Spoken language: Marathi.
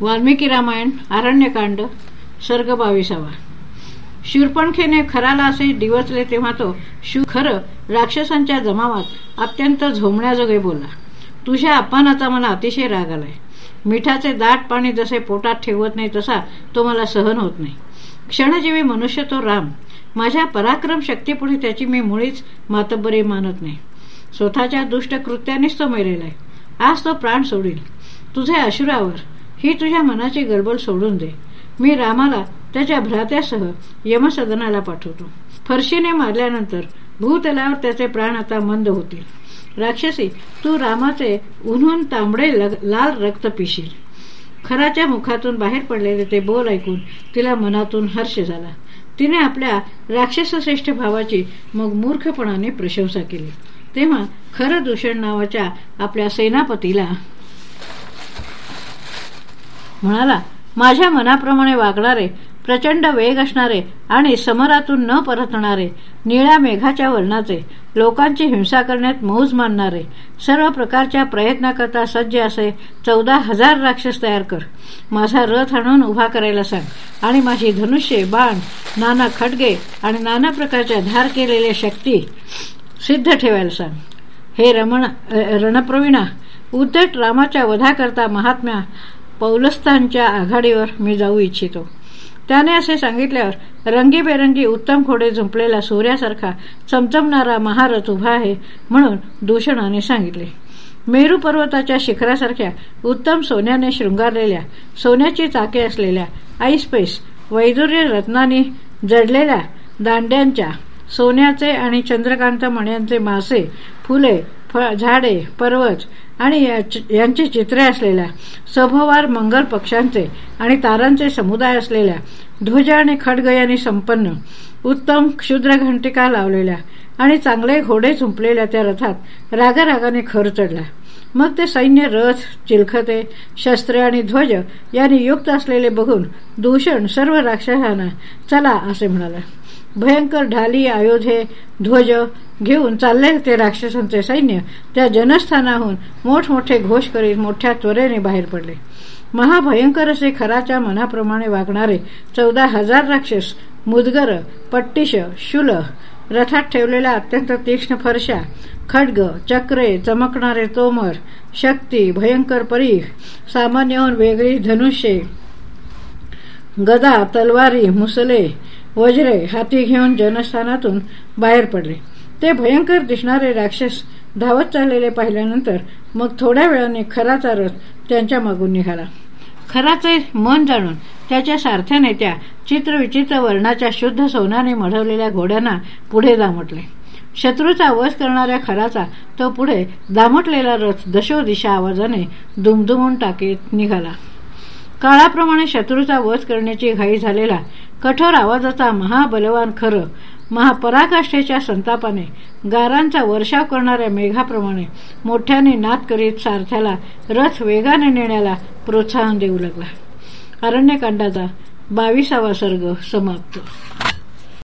वाल्मिकी रामायण आरण्यकांड सर्ग बावीसावा. शूरपणखेने खराला असे डिवचले तेव्हा तो शू खरं राक्षसांच्या जमावात अत्यंत झोमण्याजोगे बोलला. तुझ्या अपमानाचा मला अतिशय राग आलाय. मिठाचे दाट पाणी जसे पोटात ठेवत नाही तसा तो मला सहन होत नाही. क्षणजीवी मनुष्य तो राम. माझ्या पराक्रम शक्तीपुढे त्याची मी मुळीच मातब्बरी मानत नाही. स्वतःच्या दुष्ट कृत्यानेच तो मेलेला आहे आज तो प्राण सोडील. तुझे अशुरावर ही तुझ्या मनाची गडबड सोडून दे. मी रामाला त्याच्या भ्रात्यासह यमसदनाला पाठवतो. फरशीने मारल्यानंतर भूतलावर त्याचे प्राण आता मंद होतील. राक्षसी तू रामाचे उन्हून तांबडे लाल रक्त पिशील. खराच्या मुखातून बाहेर पडलेले ते बोल ऐकून तिला मनातून हर्ष झाला. तिने आपल्या राक्षसश्रेष्ठ भावाची मग मूर्खपणाने प्रशंसा केली. तेव्हा खरं दूषण नावाच्या आपल्या सेनापतीला म्हणाला माझ्या मनाप्रमाणे वागणारे प्रचंड वेग असणारे आणि समरातून न परतणारे निळ्या मेघाच्या वर्णाचे लोकांची हिंसा करण्यात मौज मानणारे सर्व प्रकारच्या प्रयत्नाकरता सज्ज असे चौदा हजार राक्षस तयार कर. माझा रथ आणून उभा करायला सांग आणि माझी धनुष्य बाण नाना खडगे आणि नाना प्रकारच्या धार केलेल्या शक्ती सिद्ध ठेवायला सांग. हे रमण रणप्रवीणा उद्धट रामाच्या वधाकरता महात्म्या पौलस्तानच्या आघाडीवर मी जाऊ इच्छितो. त्याने असे सांगितल्यावर रंगीबेरंगी उत्तम खोडे झुंपलेला सूर्यासारखा चमचमणारा महारथ उभा आहे म्हणून दूषणाने सांगितले. मेरू पर्वताच्या शिखरासारख्या उत्तम सोन्याने शृंगारलेल्या सोन्याची चाके असलेल्या आईस्पेस वैदुर्य रत्नांनी जडलेल्या दांड्यांच्या सोन्याचे आणि चंद्रकांत मण्यांचे मासे फुले झाडे पर्वत आणि यांची चित्रे असलेल्या सभोवार मंगल पक्षांचे आणि तारांचे समुदाय असलेल्या ध्वज आणि खडगयानी संपन्न उत्तम क्षुद्र घंटिका लावलेल्या आणि चांगले घोडे झुंपलेल्या त्या रथात रागारागाने खर चढला मग ते सैन्य रथ चिलखते शस्त्रे आणि ध्वज यांनी युक्त असलेले बघून दूषण सर्व राक्षसांना चला असे म्हणाला. भयंकर ढाली आयोधे ध्वज घेऊन चालले ते राक्षसांचे सैन्य त्या जनस्थानाहून मोठमोठे घोष करीत मोठ्या त्वरेने बाहेर पडले. महाभयंकर असे खराच्या मनाप्रमाणे वागणारे चौदा हजार राक्षस मुदगर पट्टिश शुल रथात ठेवलेल्या अत्यंत तीक्ष्ण फरशा खड्ग चक्रे चमकणारे तोमर शक्ती भयंकर परीख सामान्यहून वेगळी धनुष्ये गदा तलवारी मुसले वज्रे हाती घेऊन जनस्थानातून बाहेर पडले. ते भयंकर दिसणारे राक्षस धावत चाललेले पाहिल्यानंतर मग थोड्या वेळाने खराचा रथ त्यांच्या मागून निघाला. खराचे मन जाणून त्याच्या सारथ्याने त्या चित्रविचित्र वर्णाच्या शुद्ध सोनाने मढवलेल्या घोड्यांना पुढे दामटले. शत्रूचा वध करणाऱ्या खराचा तो पुढे दामटलेला रथ दशोदिशा आवाजाने दुमदुमून टाकीत निघाला. काळाप्रमाणे शत्रूचा वध करण्याची घाई झालेला कठोर आवाजाचा महाबलवान खरं महापराकाष्ठेच्या संतापाने गारांचा वर्षाव करणाऱ्या मेघाप्रमाणे मोठ्याने नाद करीत सारथ्याला रथ वेगाने नेण्याला प्रोत्साहन देऊ लागला. अरण्यकांडाचा बावीसावा सर्ग समाप्त.